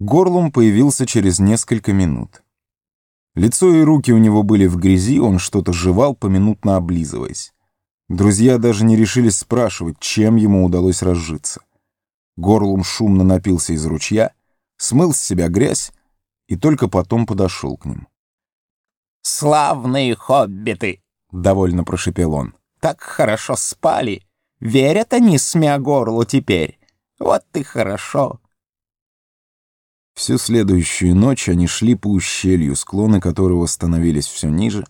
Горлум появился через несколько минут. Лицо и руки у него были в грязи, он что-то жевал, поминутно облизываясь. Друзья даже не решились спрашивать, чем ему удалось разжиться. Горлум шумно напился из ручья, смыл с себя грязь и только потом подошел к ним. «Славные хоббиты!» — довольно прошепел он. «Так хорошо спали. Верят они Смеогорлу теперь. Вот и хорошо». Всю следующую ночь они шли по ущелью, склоны которого становились все ниже,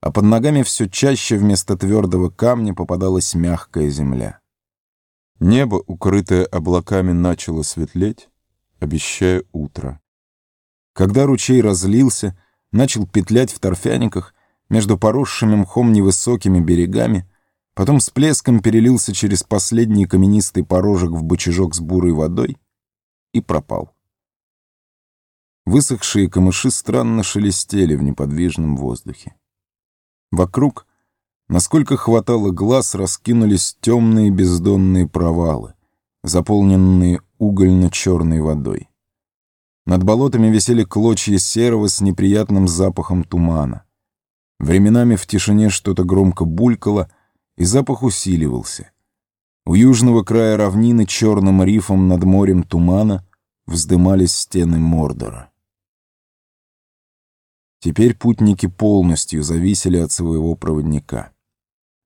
а под ногами все чаще вместо твердого камня попадалась мягкая земля. Небо, укрытое облаками, начало светлеть, обещая утро. Когда ручей разлился, начал петлять в торфяниках между поросшими мхом невысокими берегами, потом с плеском перелился через последний каменистый порожек в бочажок с бурой водой и пропал. Высохшие камыши странно шелестели в неподвижном воздухе. Вокруг, насколько хватало глаз, раскинулись темные бездонные провалы, заполненные угольно-черной водой. Над болотами висели клочья серого с неприятным запахом тумана. Временами в тишине что-то громко булькало, и запах усиливался. У южного края равнины черным рифом над морем тумана вздымались стены Мордора. Теперь путники полностью зависели от своего проводника.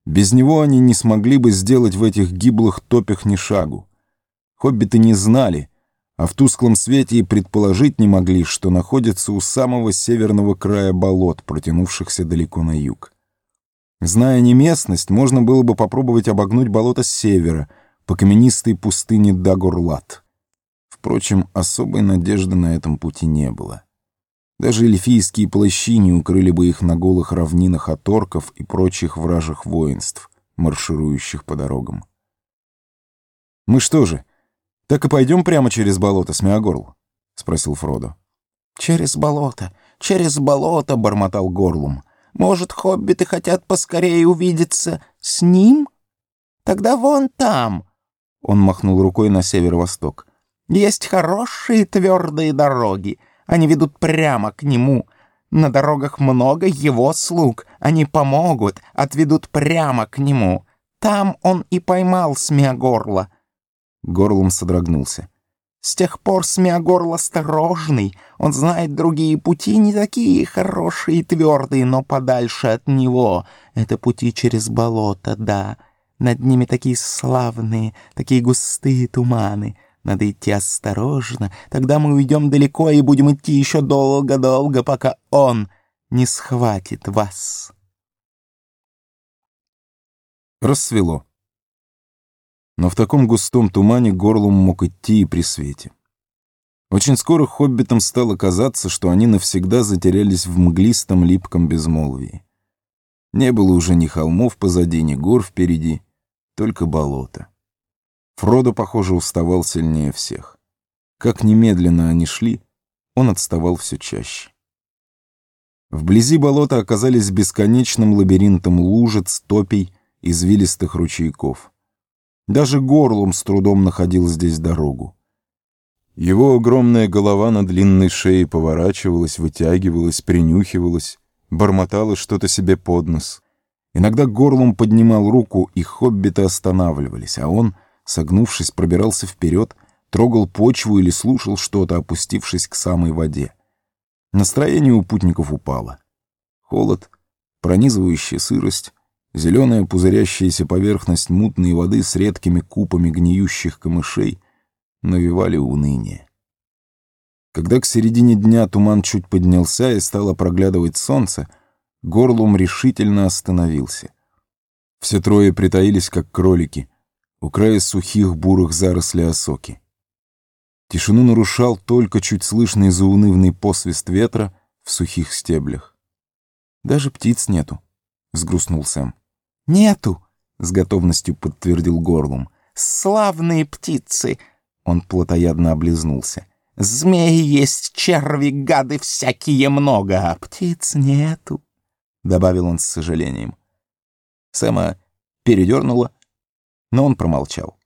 Без него они не смогли бы сделать в этих гиблых топях ни шагу. Хоббиты не знали, а в тусклом свете и предположить не могли, что находятся у самого северного края болот, протянувшихся далеко на юг. Зная не местность, можно было бы попробовать обогнуть болото с севера, по каменистой пустыне Дагорлат. Впрочем, особой надежды на этом пути не было. Даже эльфийские плащи не укрыли бы их на голых равнинах от орков и прочих вражих воинств, марширующих по дорогам. «Мы что же, так и пойдем прямо через болото, Смеогорл?» — спросил Фродо. «Через болото, через болото», — бормотал Горлум. «Может, хоббиты хотят поскорее увидеться с ним? Тогда вон там!» Он махнул рукой на северо-восток. «Есть хорошие твердые дороги. Они ведут прямо к нему. На дорогах много его слуг. Они помогут, отведут прямо к нему. Там он и поймал Смеогорла». Горлом содрогнулся. «С тех пор Смеогорл осторожный. Он знает другие пути, не такие хорошие и твердые, но подальше от него. Это пути через болото, да. Над ними такие славные, такие густые туманы. Надо идти осторожно, тогда мы уйдем далеко и будем идти еще долго-долго, пока он не схватит вас. Рассвело. Но в таком густом тумане горлом мог идти и при свете. Очень скоро хоббитам стало казаться, что они навсегда затерялись в мглистом липком безмолвии. Не было уже ни холмов позади, ни гор впереди, только болото. Фродо, похоже, уставал сильнее всех. Как немедленно они шли, он отставал все чаще. Вблизи болота оказались бесконечным лабиринтом лужиц, топей, извилистых ручейков. Даже горлом с трудом находил здесь дорогу. Его огромная голова на длинной шее поворачивалась, вытягивалась, принюхивалась, бормотала что-то себе под нос. Иногда горлом поднимал руку, и хоббиты останавливались, а он — согнувшись, пробирался вперед, трогал почву или слушал что-то, опустившись к самой воде. Настроение у путников упало. Холод, пронизывающая сырость, зеленая пузырящаяся поверхность мутной воды с редкими купами гниющих камышей навевали уныние. Когда к середине дня туман чуть поднялся и стало проглядывать солнце, горлом решительно остановился. Все трое притаились, как кролики — у края сухих бурых зарослей осоки. Тишину нарушал только чуть слышный заунывный посвист ветра в сухих стеблях. «Даже птиц нету», — сгрустнул Сэм. «Нету», — с готовностью подтвердил горлом. «Славные птицы!» — он плотоядно облизнулся. «Змеи есть, черви, гады всякие много, а птиц нету», — добавил он с сожалением. Сэма передернуло, но он промолчал.